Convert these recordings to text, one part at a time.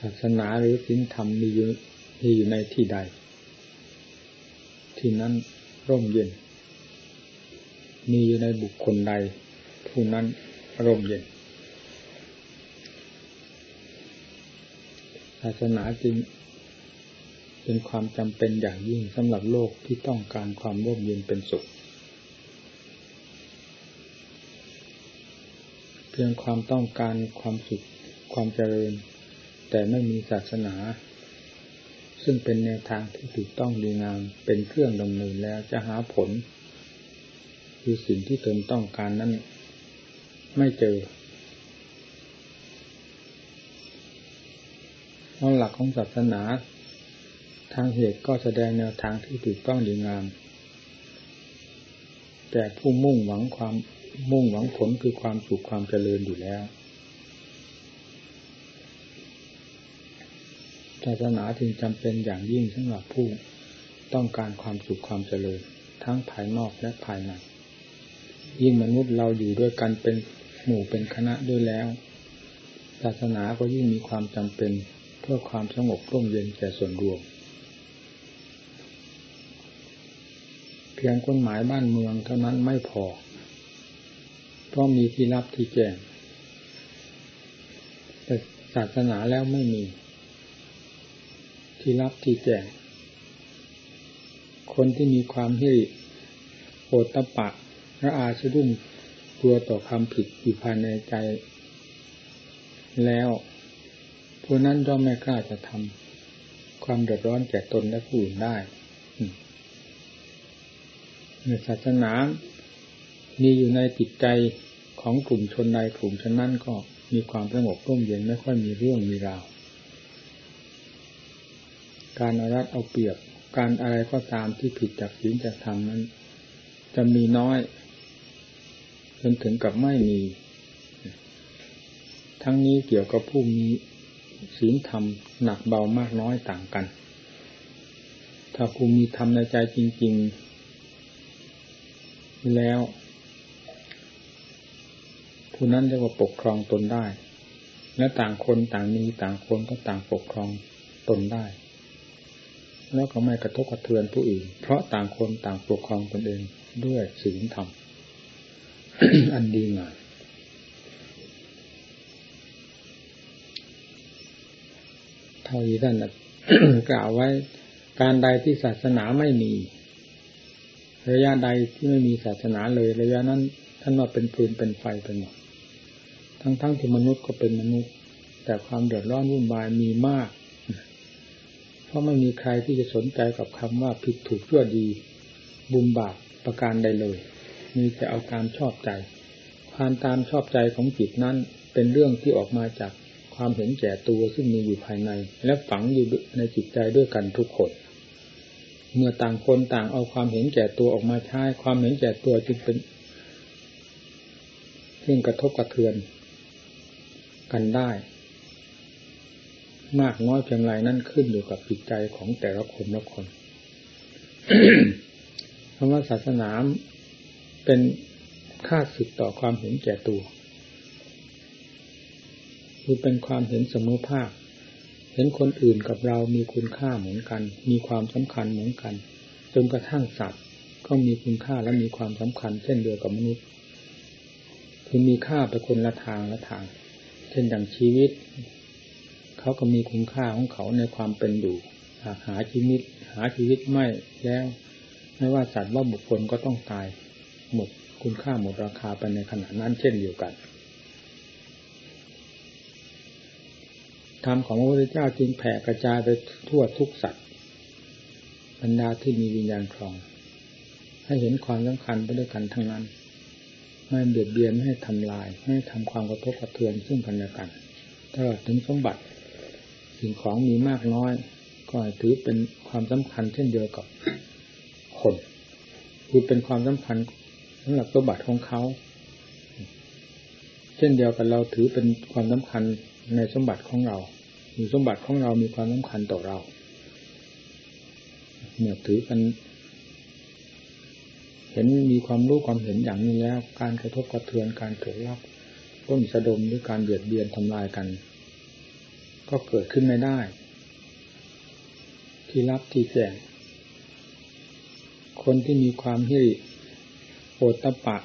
ศาสนาหรือศีลธรรมมีอยู่มีอยู่ในที่ใด ที่นั้นร่มเย็น มีอยู่ในบุคคลใด ผู้นั้นร่มเย็น ศาสนาจึงเป็นความจำเป็นอย่างยิ่งสำหรับโลกที่ต้องการความร่มเย็นเป็นสุข เพียงความต้องการความสุขความเจริญ แต่ไม่มีศาสนา ซึ่งเป็นแนวทางที่ถูกต้องดีงามเป็นเครื่องดำเนินแล้วจะหาผล คือสิ่งที่ตนต้องการนั้น ไม่เจอเพราะหลักของศาสนา ทางเหตุก็แสดงแนวทางที่ถูกต้องดีงาม แต่ผู้มุ่งหวังความมุ่งหวังผลคือความสุขความเจริญอยู่แล้ว ศาสนาจึงจำเป็นอย่างยิ่งสำหรับผู้ต้องการความสุขความเจริญ ทั้งภายนอกและภายในยิ่งมนุษย์เราอยู่ด้วยกันเป็นหมู่เป็นคณะด้วยแล้ว ศาสนาก็ยิ่งมีความจำเป็นเพื่อความสงบร่มเย็นแก่ส่วนรวม เพียงกฎหมายบ้านเมืองเท่านั้นไม่พอเพราะมีที่รับที่แจ้งแต่ศาสนาแล้วไม่มี ที่รับที่แจงคนที่มีความหิริโอตปะและอาชดุ้งกลัวต่อความผิดอยู่ภายในใจ แล้วผู้นั้นย่อมไม่กล้าจะทำความเดือดร้อนแก่ตนและผู้อื่นได้ในศาสนา มีอยู่ในจิตใจของกลุ่มชนใดกลุ่มชนนั้นก็มีความสงบร่มเย็นไม่ค่อยมีเรื่องมีราว การอารัดเอาเปรียบ การอะไรก็ตามที่ผิดจากศีลจากธรรมนั้น จะมีน้อยจนถึงกับไม่มี ทั้งนี้เกี่ยวกับผู้มีศีลธรรมหนักเบามากน้อยต่างกัน ถ้าผู้มีธรรมในใจจริง ๆ แล้ว ผู้นั้นเรียกว่าปกครองตนได้ และต่างคนต่างมีต่างคนก็ต่างปกครองตนได้ แล้วก็ไม่กระทบกระเทือนผู้อื่น เพราะต่างคนต่างปกครองตนเองด้วยศีลธรรม อันดีงามเท่าที่ท่านกล่าวไว้ การใดที่ศาสนาไม่มี ระยะใดที่ไม่มีศาสนาเลย ระยะนั้น ท่านว่าเป็นฟืนเป็นไฟไปหมดทั้งๆทที่มนุษย์ก็เป็นมนุษย์ แต่ความเดือดร้อนวุ่นวายมีมาก เพราะไม่มีใครที่จะสนใจกับคำว่าผิดถูกชั่วดี บุญบาปประการใดเลย มีแต่เอาตามชอบใจ ความตามชอบใจของจิตนั้นเป็นเรื่องที่ออกมาจากความเห็นแก่ตัวซึ่งมีอยู่ภายใน และฝังอยู่ในจิตใจด้วยกันทุกคน เมื่อต่างคนต่างเอาความเห็นแก่ตัวออกมาใช้ความเห็นแก่ตัวจึงเป็นเรื่องกระทบกระเทือน กันได้ มากน้อยเพียงไรนั่นขึ้นอยู่กับจิตใจของแต่ละคนละคนคำว่าศาสนาเป็นค่าสึกต่อความเห็นแก่ตัว คือเป็นความเห็นเสมอภาค เห็นคนอื่นกับเรามีคุณค่าเหมือนกัน มีความสำคัญเหมือนกัน จนกระทั่งสัตว์ ก็มีคุณค่าและมีความสำคัญ เช่นเดียวกับมนุษย์ คือมีค่าไปคนละทางละทาง เช่นอย่งชีวิต เขาก็มีคุณค่าของเขาในความเป็นอยู่หากหาชีวิต หาชีวิตไม่แล้วไม่ว่าสัตว์ว่าบุคคลก็ต้องตาย หมดคุณค่าหมดราคาไปในขณะนั้นเช่นเดียวกันธรรมของพระพุทธเจ้าจึงแผ่กระจายไปทั่วทุกสัตว์บรรดาที่มีวิญญาณครอง ให้เห็นความสำคัญไปด้วยกันทั้งนั้น ไม่เบียดเบียนไม่ให้ทำลาย ไม่ทำความกระทบกระเทือนซึ่งกันและกันตลอดถึงสมบัติ สิ่งของมีมากน้อย ก็ถือเป็นความสำคัญเช่นเดียวกับคนคือเป็นความสำคัญสำหรับสมบัติของเขา เช่นเดียวกันเราถือเป็นความสำคัญในสมบัติของเรามีสมบัติของเรามีความสำคัญต่อเราเมื่อถือกัน เห็นมีความรู้ความเห็นอย่างนี้แล้ว การกระทบกระเทือนการเกิดรับก็มีสะดมหรือการเบียดเบียนทำลายกัน ก็เกิดขึ้นไม่ได้ ที่รับที่แจ้งคนที่มีความหิริโอตตะปะ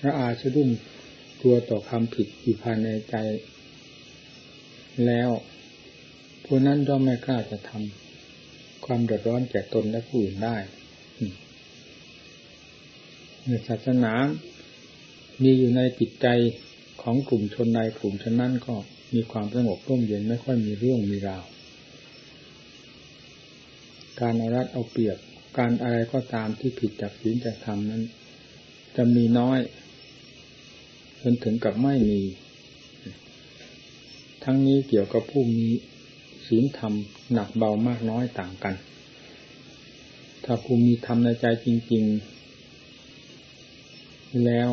และอาสะดุ้งตัวต่อคำผิดอยู่ภายในใจ แล้วผู้นั้นย่อมไม่กล้าจะทำความเดือดร้อนแก่ตนและผู้อื่นได้ในศาสนา มีอยู่ในจิตใจของกลุ่มชนใดกลุ่มชนนั้นก็ มีความสงบร่มเย็นไม่ค่อยมีเรื่องมีราว การเอารัดเอาเปรียบ การอะไรก็ตามที่ผิดจากศีลจากธรรมนั้น จะมีน้อยจนถึงกับไม่มี ทั้งนี้เกี่ยวกับผู้มีศีลธรรมหนักเบามากน้อยต่างกัน ถ้าผู้มีธรรมในใจจริง ๆ แล้ว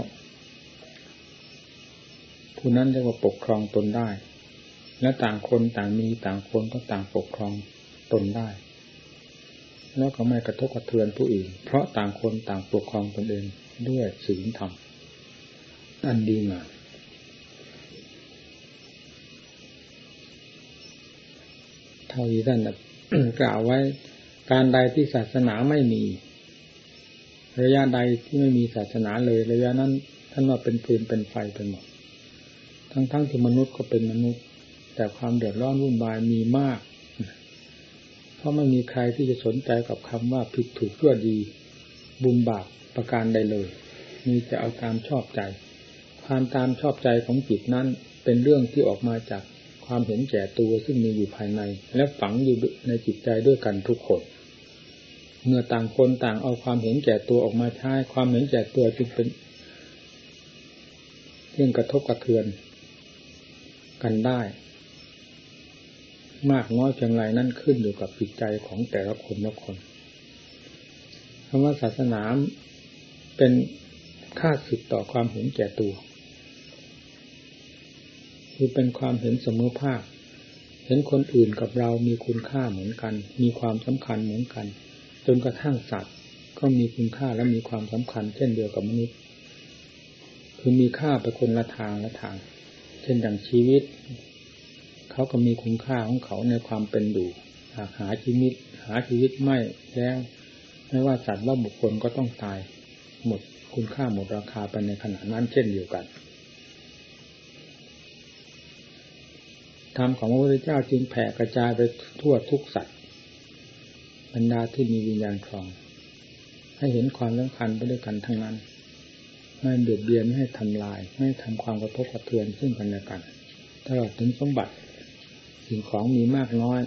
ผู้นั้นเรียกว่าปกครองตนได้ และต่างคนต่างมีต่างคนก็ต่างปกครองตนได้ แล้วก็ไม่กระทบกระเทือนผู้อื่น เพราะต่างคนต่างปกครองตนเองด้วยศีลธรรมอันดีงามเท่าที่ท่านกล่าวไว้การใดที่ศาสนาไม่มี ระยะใดที่ไม่มีศาสนาเลย ระยะนั้นท่านว่าเป็นฟืนเป็นไฟไปหมดทั้งๆทที่มนุษย์ก็เป็นมนุษย์ แต่ความเดือดร้อนวุ่นวายมีมาก เพราะไม่มีใครที่จะสนใจกับคำว่าผิดถูกชั่วดี บุญบาปประการใดเลย มีจะเอาตามชอบใจ ความตามชอบใจของจิตนั้นเป็นเรื่องที่ออกมาจากความเห็นแก่ตัวซึ่งมีอยู่ภายใน และฝังอยู่ในจิตใจด้วยกันทุกคน เมื่อต่างคนต่างเอาความเห็นแก่ตัวออกมาใช้ความเห็นแก่ตัวจึงเป็นเรื่องกระทบกระเทือนกันได้ มากน้อยเพียงไรนั่นขึ้นอยู่กับจิตใจของแต่ละคนละคนคำว่าศาสนาเป็นค่าสึกต่อความเห็นแก่ตัว คือเป็นความเห็นเสมอภาค เห็นคนอื่นกับเรามีคุณค่าเหมือนกัน มีความสำคัญเหมือนกัน จนกระทั่งสัตว์ ก็มีคุณค่าและมีความสำคัญ เช่นเดียวกับมนุษย์คือมีค่าไปคนละทางละทาง เช่นอย่างชีวิต เขาก็มีคุณค่าของเขาในความเป็นอยู่หากหาชีวิต หาชีวิตไม่แล้วไม่ว่าสัตว์ว่าบุคคลก็ต้องตาย หมดคุณค่าหมดราคาไปในขณะนั้นเช่นเดียวกันธรรมของพระพุทธเจ้าจึงแผ่กระจายไปทั่วทุกสัตว์บรรดาที่มีวิญญาณครอง ให้เห็นความสำคัญไปด้วยกันทั้งนั้นไม่เบียดเบียนไม่ให้ทำลาย ไม่ทำความกระทบกระเทือนซึ่งกันและกันตลอดถึงสมบัติ สิ่งของมีมากน้อย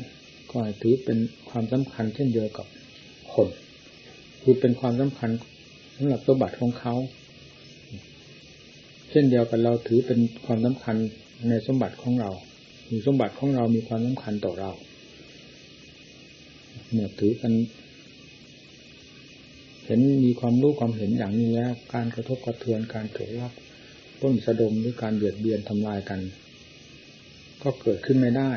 ก็ถือเป็นความสำคัญเช่นเดียวกับคนคือเป็นความสำคัญสำหรับสมบัติของเขา เช่นเดียวกันเราถือเป็นความสำคัญในสมบัติของเรามีสมบัติของเรามีความสำคัญต่อเราเมื่อถือกัน เห็นมีความรู้ความเห็นอย่างนี้แล้วการกระทบกระเทือนการเกิดรับต้นสะดมหรือการเบียดเบียนทำลายกัน ก็เกิดขึ้นไม่ได้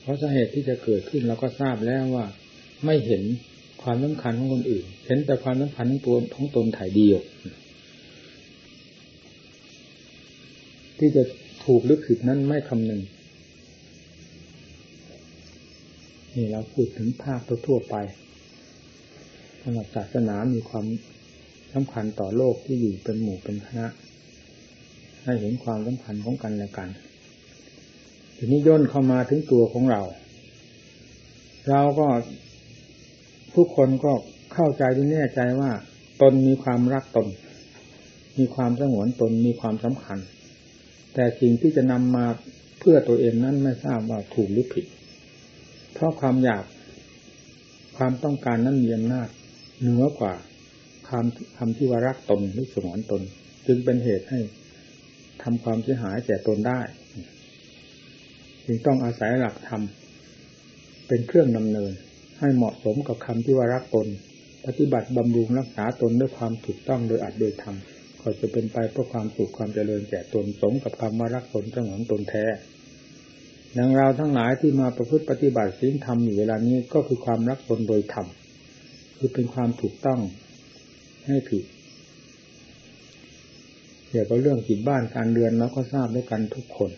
เพราะสาเหตุที่จะเกิดขึ้นเราก็ทราบแล้วว่า ไม่เห็นความสำคัญของคนอื่น เห็นแต่ความสำคัญของตัวของตนถ่ายเดียว ที่จะถูกหรือผิดนั้นไม่คำนึงนี่เราพูดถึงภาคทั่วไปสำหรับศาสนามีความสำคัญต่อโลกที่อยู่เป็นหมู่เป็นคณะให้เห็นความสำคัญของกันและกัน ทีนี้ย่นเข้ามาถึงตัวของเรา เราก็ทุกคนก็เข้าใจที่แน่ใจว่า ตนมีความรักตน มีความสงวนตนมีความสำคัญ แต่สิ่งที่จะนำมาเพื่อตัวเองนั้นไม่ทราบว่าถูกหรือผิด เพราะความอยากความต้องการนั้นมีอำนาจเหนือกว่าคำคำที่ว่ารักตนหรือสมวนตน จึงเป็นเหตุให้ทำความเสียหายแก่ตนได้ จึงต้องอาศัยหลักธรรมเป็นเครื่องดำเนิน ให้เหมาะสมกับคำที่ว่ารักตน ปฏิบัติบำรุงรักษาตนด้วยความถูกต้องโดยอัดโดยธรรมก็จะเป็นไปเพื่อความสุขความเจริญแก่ตนสมกับคำว่ารักตนสงวนตนแท้ดังเราทั้งหลายที่มาประพฤติปฏิบัติสิ่งธรรมอยู่เวลานี้ก็คือความรักตนโดยธรรมคือเป็นความถูกต้องให้ผิดเกี่ยวกับเรื่องกิจบ้านการเรือนเราก็ทราบด้วยกันทุกคน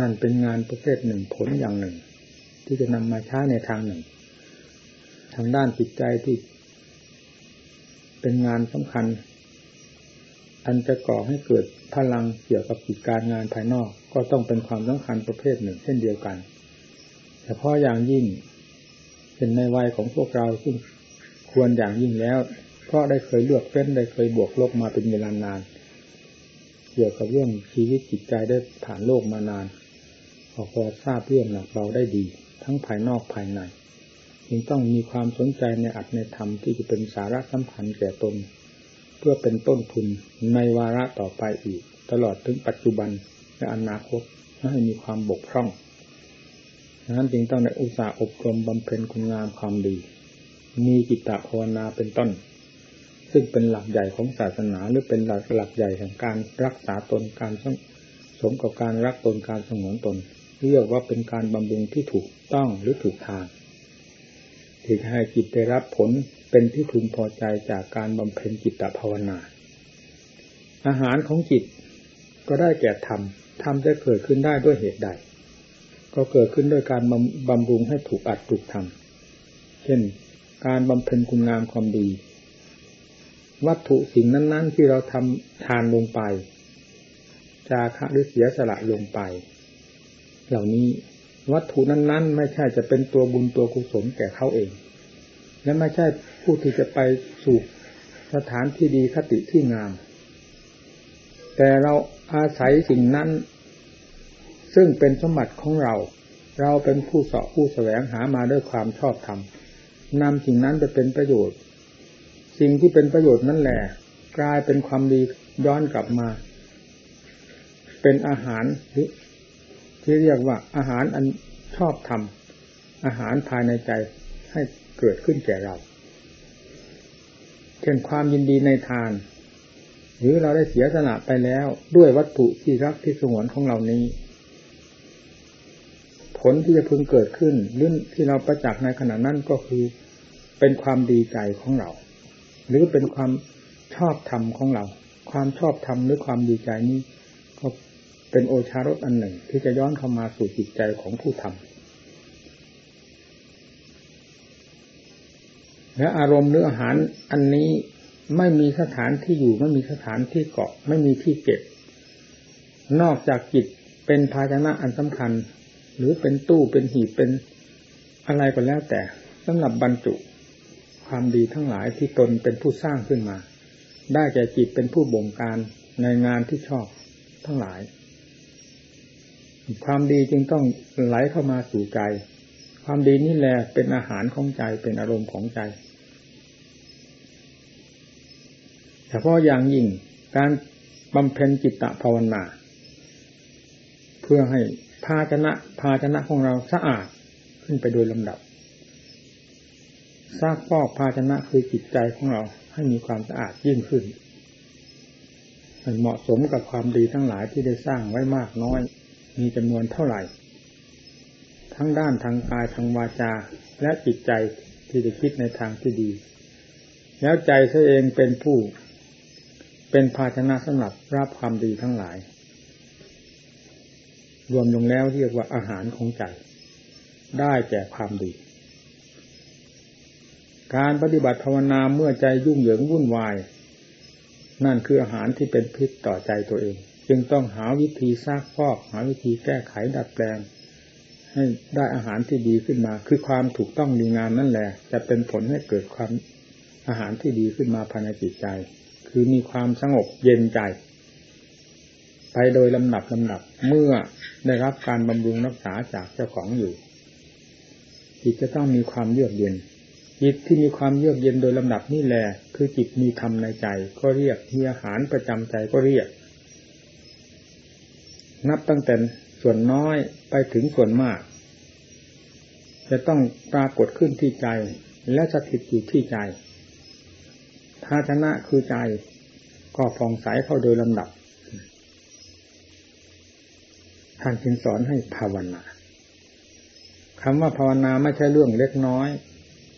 นั่นเป็นงานประเภทหนึ่งผลอย่างหนึ่ง ที่จะนำมาใช้ในทางหนึ่ง ทางด้านจิตใจที่ เป็นงานสำคัญ อันจะก่อให้เกิดพลังเกี่ยวกับกิจการงานภายนอก ก็ต้องเป็นความสำคัญประเภทหนึ่ง เช่นเดียวกันเฉพาะอย่างยิ่งเป็นในวัยของพวกเราซึ่งควรอย่างยิ่งแล้ว เพราะได้เคยเลือกเฟ้นได้เคยบวกลบมาเป็นเวลานานเกี่ยวกับเรื่องชีวิตจิตใจได้ผ่านโลกมานานพอพอทราบเรื่องหนักเราได้ดี ทั้งภายนอกภายในจึงต้องมีความสนใจในอัตในธรรมที่จะเป็นสาระสำคัญแก่ตน เพื่อเป็นต้นทุนในวาระต่อไปอีก ตลอดถึงปัจจุบันและอนาคตให้มีความบกพร่องดังนั้นจึงต้องในอุตสาห์อบรมบำเพ็ญคุณงามความดี มีจิตตภาวนาเป็นต้น ซึ่งเป็นหลักใหญ่ของศาสนาหรือเป็นหลักหลักใหญ่แห่งการรักษาตนการสมกับการรักตนการสงวนตน เรียกว่าเป็นการบำรุงที่ถูกต้องหรือถูกทางที่ให้จิตได้รับผลเป็นที่พึงพอใจจากการบำเพ็ญจิตตภาวนา อาหารของจิตก็ได้แก่ธรรมธรรมจะเกิดขึ้นได้ด้วยเหตุใด ก็เกิดขึ้นด้วยการบำรุงให้ถูกอัดถูกทำเช่น การบำเพ็ญคุณงามความดี วัตถุสิ่งนั้น ๆ ที่เราทำทานลงไป จาคะหรือเสียสละลงไป เหล่านี้วัตถุนั้น ๆ ไม่ใช่จะเป็นตัวบุญตัวกุศลแก่เขาเอง และไม่ใช่ผู้ที่จะไปสู่สถานที่ดีคติที่งาม แต่เราอาศัยสิ่งนั้น ซึ่งเป็นสมบัติของเรา เราเป็นผู้เสาะผู้แสวงหามาด้วยความชอบธรรมนำสิ่งนั้นไปเป็นประโยชน์ สิ่งที่เป็นประโยชน์นั่นแหละ กลายเป็นความดีย้อนกลับมา เป็นอาหารที่เรียกว่าอาหารอันชอบธรรมอาหารภายในใจให้เกิดขึ้นแก่เรา เช่นความยินดีในทาน หรือเราได้เสียสละไปแล้วด้วยวัตถุที่รักที่สงวนของเรานี้ ผลที่จะพึงเกิดขึ้นหรือที่เราประจักษ์ในขณะนั้นก็คือเป็นความดีใจของเรา หรือเป็นความชอบธรรมของเรา ความชอบธรรมหรือความดีใจนี้ ก็เป็นโอชารสอันหนึ่ง ที่จะย้อนเข้ามาสู่จิตใจของผู้ทำและอารมณ์หรืออาหารอันนี้ไม่มีสถานที่อยู่ไม่มีสถานที่เกาะ ไม่มีที่เก็บ นอกจากจิตเป็นภาชนะอันสำคัญ หรือเป็นตู้เป็นหีบเป็นอะไรก็แล้วแต่สำหรับบรรจุ ความดีทั้งหลายที่ตนเป็นผู้สร้างขึ้นมา ได้แก่จิตเป็นผู้บงการในงานที่ชอบทั้งหลาย ความดีจึงต้องไหลเข้ามาสู่ใจ ความดีนี่แหละเป็นอาหารของใจเป็นอารมณ์ของใจเฉพาะอย่างยิ่งการบำเพ็ญจิตตภาวนา เพื่อให้ภาชนะภาชนะของเราสะอาดขึ้นไปโดยลำดับ ซากฟอกภาชนะคือจิตใจของเราให้มีความสะอาดยิ่งขึ้น มันเหมาะสมกับความดีทั้งหลายที่ได้สร้างไว้มากน้อย มีจำนวนเท่าไหร่ ทั้งด้านทางกายทางวาจา และจิตใจที่จะคิดในทางที่ดี แล้วใจเสเองเป็นผู้ เป็นภาชนะสำหรับรับความดีทั้งหลาย รวมลงแล้วเรียกว่าอาหารของใจ ได้แก่ความดี การปฏิบัติภาวนาเมื่อใจยุ่งเหยิงวุ่นวาย นั่นคืออาหารที่เป็นพิษต่อใจตัวเอง จึงต้องหาวิธีซากฟอกหาวิธีแก้ไขดัดแปลง ให้ได้อาหารที่ดีขึ้นมา คือความถูกต้องดีงามนั่นแหละ จะเป็นผลให้เกิดความอาหารที่ดีขึ้นมาภายในจิตใจ คือมีความสงบเย็นใจไปโดยลำดับลำดับเมื่อได้รับการบำรุงรักษาจากเจ้าของอยู่จิตจะต้องมีความเยือกเย็น จิตที่มีความเยือกเย็นโดยลำดับนี่แหละคือจิตมีธรรมในใจ ก็เรียกมีอาหารประจำใจก็เรียก นับตั้งแต่ส่วนน้อยไปถึงส่วนมาก จะต้องปรากฏขึ้นที่ใจ และสถิตอยู่ที่ใจภาชนะคือใจก็ฟองใสเข้าโดยลำดับ ท่านจึงสอนให้ภาวนาคำว่าภาวนาไม่ใช่เรื่องเล็กน้อย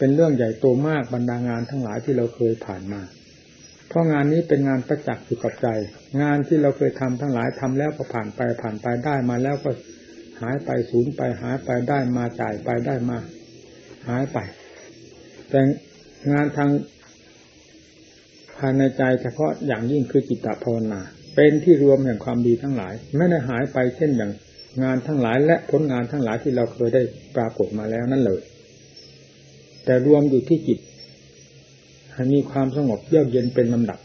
เป็นเรื่องใหญ่โตมากบรรดางานทั้งหลายที่เราเคยผ่านมา เพราะงานนี้เป็นงานประจักษ์อยู่กับใจ งานที่เราเคยทำทั้งหลายทำแล้วก็ผ่านไปผ่านไปได้มาแล้วก็หายไปสูญไปหายไปได้มาจ่ายไปได้มา หายไป แต่งานทางภายในใจเฉพาะอย่างยิ่งคือจิตตภาวนา เป็นที่รวมแห่งความดีทั้งหลาย ไม่ได้หายไปเช่นอย่างงานทั้งหลายและผลงานทั้งหลายที่เราเคยได้ปรากฏมาแล้วนั่นเลย แต่รวมอยู่ที่จิตให้มีความสงบเยือกเย็นเป็นลำดับ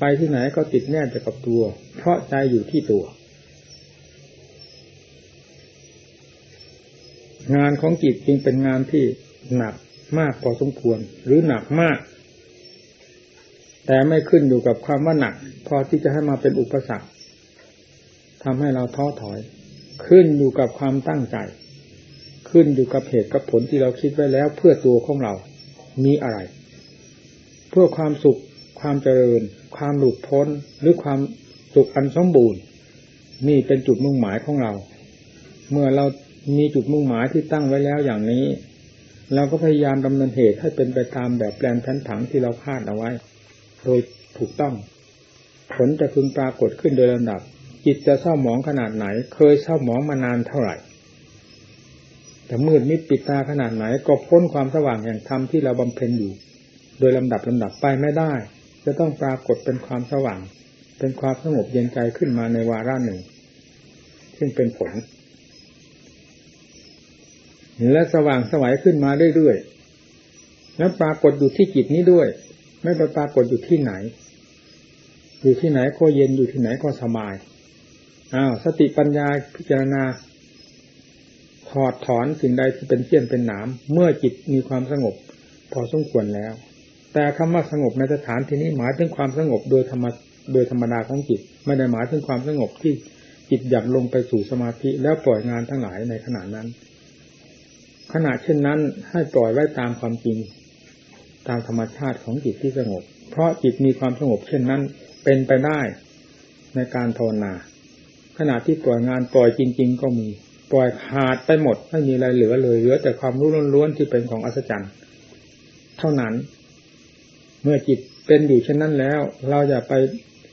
ไปที่ไหนก็ติดแน่จะกับตัว เพราะใจอยู่ที่ตัว งานของจิตจึงเป็นงานที่หนักมากพอสมควร หรือหนักมาก แต่ไม่ขึ้นอยู่กับความว่าหนัก พอที่จะให้มาเป็นอุปสรรคทำให้เราท้อถอย ขึ้นอยู่กับความตั้งใจ ขึ้นอยู่กับเหตุกับผลที่เราคิดไว้แล้วเพื่อตัวของเรา มีอะไร เพื่อความสุข ความเจริญ ความหลุดพ้น หรือความสุขอันสมบูรณ์ นี่เป็นจุดมุ่งหมายของเรา เมื่อเรามีจุดมุ่งหมายที่ตั้งไว้แล้วอย่างนี้ เราก็พยายามดำเนินเหตุให้เป็นไปตามแบบแปลนแผนผังที่เราคาดเอาไว้ โดยถูกต้อง ผลจะพึงปรากฏขึ้นโดยลำดับจิตจะเศร้าหมองขนาดไหน เคยเศร้าหมองมานานเท่าไหร่ แต่มืดมิดปิดตาขนาดไหน ก็พ้นความสว่างแห่งธรรมที่เราบำเพ็ญอยู่ โดยลำดับลำดับไปไม่ได้ จะต้องปรากฏเป็นความสว่าง เป็นความสงบเย็นใจขึ้นมาในวาระหนึ่ง ซึ่งเป็นผล และสว่างสวัยขึ้นมาเรื่อยๆแล้วปรากฏอยู่ที่จิตนี้ด้วย ไม่ไปปรากฏอยู่ที่ไหน อยู่ที่ไหนก็เย็นอยู่ที่ไหนก็สบายอ้าวสติปัญญาพิจารณา ถอดถอนสิ่งใดที่เป็นเสี้ยนเป็นหนาม เมื่อจิตมีความสงบ พอสมควรแล้ว แต่คำว่าสงบในสถานที่นี้หมายถึงความสงบโดยธรรมโดยธรรมดาของจิต ไม่ได้หมายถึงความสงบที่จิตหยับลงไปสู่สมาธิแล้วปล่อยงานทั้งหลายในขณะนั้น ขณะเช่นนั้นให้ปล่อยไว้ตามความจริง ตามธรรมชาติของจิตที่สงบ เพราะจิตมีความสงบเช่นนั้นเป็นไปได้ในการภาวนาขณะที่ปล่อยงานปล่อยจริง ๆ ก็มี ปล่อยขาดไปหมด ไม่มีอะไรเหลือเลยเหลือแต่ความรู้ล้วนๆที่เป็นของอัศจรรย์ เท่านั้น เมื่อจิตเป็นอยู่เช่นนั้นแล้ว เราอย่าไป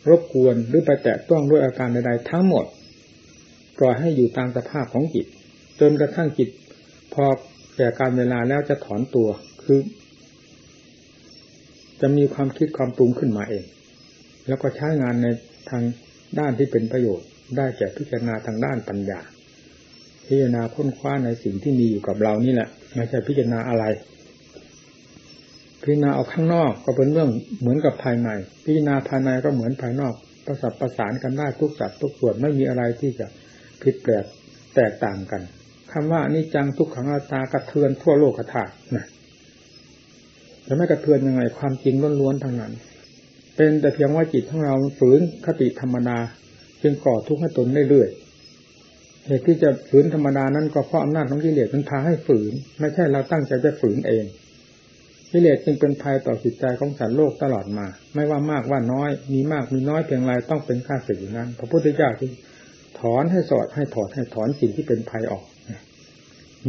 รบกวนหรือไปแตะต้องด้วยอาการใดๆทั้งหมด ปล่อยให้อยู่ตามสภาพของจิต จนกระทั่งจิต พอแก่การเวลาแล้วจะถอนตัวคือ จะมีความคิดความปรุงขึ้นมาเอง แล้วก็ใช้งานในทางด้านที่เป็นประโยชน์ ได้แก่พิจารณาทางด้านปัญญา พิจารณาค้นคว้าในสิ่งที่มีอยู่กับเรานี่แหละไม่ใช่พิจารณาอะไร พิจารณาเอาข้างนอกก็เป็นเรื่องเหมือนกับภายใน พิจารณาภายในก็เหมือนภายนอกประสับประสานกันได้ทุกสัดทุกส่วนไม่มีอะไรที่จะผิดแปลกแตกต่างกันคำว่านี่จังทุกขังอาตากระเทือนทั่วโลกธาตุนะจะไม่กระเทือนยังไงความจริงล้วนๆทางนั้น เป็นแต่เพียงว่าจิตของเราฝืนคติธรรมดาจึงก่อทุกข์ให้ตนเรื่อยๆ เหตุที่จะฝืนธรรมดานั้นก็เพราะอำนาจของกิเลสมันพาให้ฝืน ไม่ใช่เราตั้งใจจะฝืนเองกิเลสจึงเป็นภัยต่อจิตใจของสัตว์โลกตลอดมา ไม่ว่ามากว่าน้อย มีมากมีน้อยเพียงไรต้องเป็นข้าศึกอย่างนั้นพระพุทธเจ้าจึงถอนให้สอดให้ถอดให้ถอนสิ่งที่เป็นภัยออก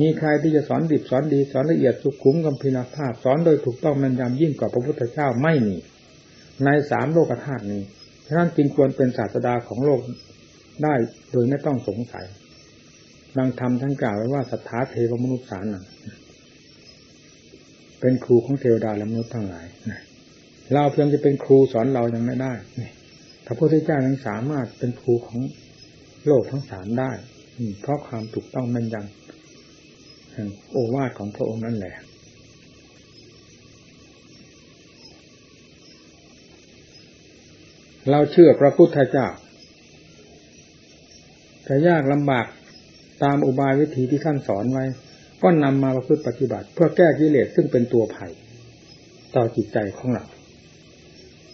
มีใครที่จะสอนดิบสอนดีสอนละเอียดสุขุมกำพินาภาพ สอนโดยถูกต้องมันยำยิ่งกว่าพระพุทธเจ้าไม่มี ในสามโลกธาตุนี้ฉะนั้นจึงควรเป็นศาสดาของโลกได้โดยไม่ต้องสงสัย ดังธรรมทั้งกล่าวไว้ว่าสัทธาเทวมนุษย์สารนังเป็นครูของเทวดาและมนุษย์ทั้งหลายเราเพียงจะเป็นครูสอนเรายังไม่ได้พระพุทธเจ้ายังสามารถเป็นครูของโลกทั้งสามได้เพราะความถูกต้องมันยังแห่งโอวาทของพระองค์นั่นแหละ เราเชื่อพระพุทธเจ้าจะยากลำบาก ตามอุบายวิธีที่ท่านสอนไว้ ก็นำมาประพฤติปฏิบัติ เพื่อแก้กิเลสซึ่งเป็นตัวไผ่ต่อจิตใจของเรา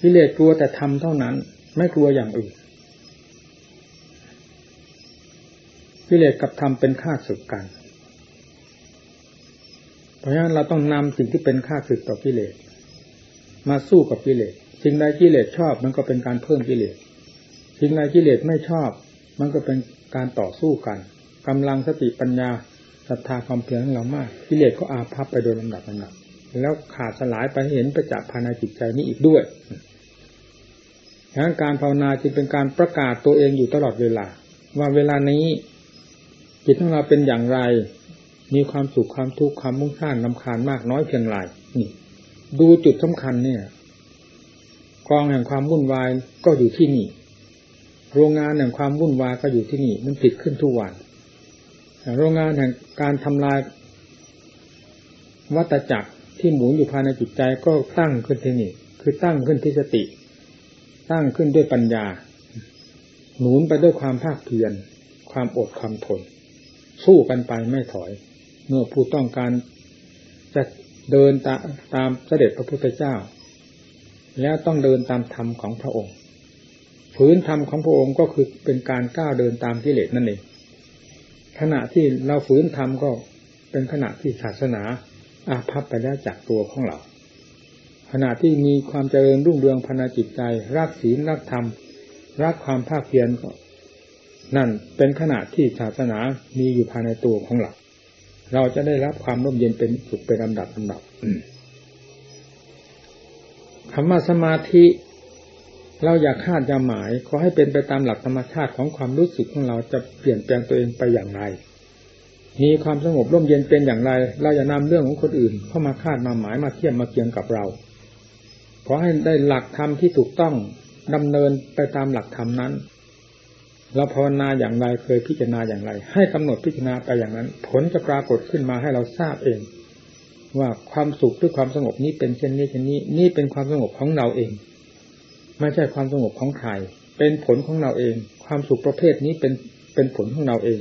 กิเลสกลัวแต่ทำเท่านั้น ไม่กลัวอย่างอื่นกิเลสกับธรรมเป็นข้าศึกกัน เพราะฉะนั้นเราต้องนำสิ่งที่เป็นค่าศึกต่อกิเลสมาสู้กับกิเลสสิ่งใดกิเลสชอบมันก็เป็นการเพิ่มกิเลสสิ่งใดกิเลสไม่ชอบ มันก็เป็นการต่อสู้กัน กำลังสติปัญญาศรัทธาความเพียรของเรามากกิเลสก็อาภัพไปโดยลำดับลำดับแล้วขาดสลายไปเห็นประจักษ์ภายในจิตใจนี้อีกด้วยดังนั้นการภาวนาจึงเป็นการประกาศตัวเองอยู่ตลอดเวลา ว่าเวลานี้ จิตของเราเป็นอย่างไร มีความสุขความทุกข์ความมุ่งสร้างลำคาญมากน้อยเพียงไรนี่ ดูจุดสำคัญเนี่ยกองแห่งความวุ่นวายก็อยู่ที่นี่ โรงงานแห่งความวุ่นวายก็อยู่ที่นี่ มันติดขึ้นทุกวัน โรงงานแห่งการทำลายวัตจักรที่หมุนอยู่ภายในจิตใจก็ตั้งขึ้นที่นี่คือตั้งขึ้นที่สติ ตั้งขึ้นด้วยปัญญาหนุนไปด้วยความภาคเพียรความอดความทน สู้กันไปไม่ถอย เมื่อผู้ต้องการจะเดินตาตามเสด็จพระพุทธเจ้า แล้วต้องเดินตามธรรมของพระองค์ฝืนธรรมของพระองค์ก็คือเป็นการก้าวเดินตามกิเลสนั่นเอง ขณะที่เราฝืนธรรมก็เป็นขณะที่ศาสนาอาภัพไปแล้วจากตัวของเรา ขณะที่มีความเจริญรุ่งเรืองภายในจิตใจ รักศีลรักธรรม รักความภาคเพียรก็ นั่นเป็นขณะที่ศาสนามีอยู่ภายในตัวของเรา เราจะได้รับความร่มเย็นเป็นสุขเป็นลำดับลำดับคำว่าสมาธิ เราอยากคาดจะหมายขอให้เป็นไปตามหลักธรรมชาติของความรู้สึกของเราจะเปลี่ยนแปลงตัวเองไปอย่างไร มีความสงบร่มเย็นเป็นอย่างไร เราอย่านำเรื่องของคนอื่น เข้ามาคาดมาหมายมาเทียบมาเคียงกับเราขอให้ได้หลักธรรมที่ถูกต้องดำเนินไปตามหลักธรรมนั้น เราภาวนาอย่างไรเคยพิจารณาอย่างไร ให้กำหนดพิจารณาไปอย่างนั้น ผลจะปรากฏขึ้นมาให้เราทราบเอง ว่าความสุขหรือความสงบนี้เป็นเช่นนี้เช่นนี้ นี่เป็นความสงบของเราเอง ไม่ใช่ความสงบของใคร เป็นผลของเราเอง ความสุขประเภทนี้เป็นเป็นผลของเราเอง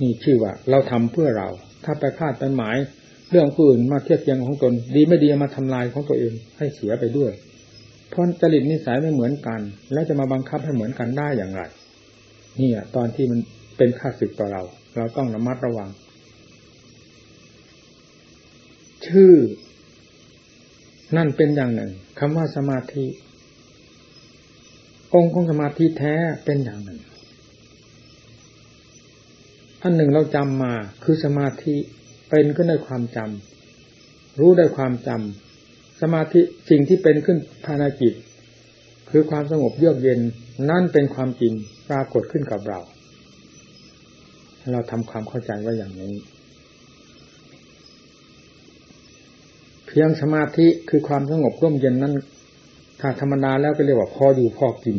นี่ชื่อว่า เราทำเพื่อเรา ถ้าไปคาดไปหมาย เรื่องอื่นมาเทียบเทียงของตน ดีไม่ดีมาทำลายของตัวเองให้เสียไปด้วย เพราะจริตนิสัยไม่เหมือนกัน แล้วจะมาบังคับให้เหมือนกันได้อย่างไรนี่ตอนที่มันเป็นค่าศึกต่อเรา เราต้องระมัดระวัง ชื่อ นั่นเป็นอย่างหนึ่งคำว่าสมาธิ องค์ของสมาธิแท้เป็นอย่างหนึ่ง อันหนึ่งเราจำมาคือสมาธิเป็นขึ้นด้วยความจำรู้ได้ความจำสมาธิสิ่งที่เป็นขึ้นภายในจิตคือความสงบเยือกเย็นนั่นเป็นความจริงปรากฏขึ้นกับเรา เราทำความเข้าใจว่าอย่างนี้ เพียงสมาธิคือความสงบร่มเย็นนั้น ถ้าธรรมดาแล้วก็เรียกว่าพออยู่พอกิน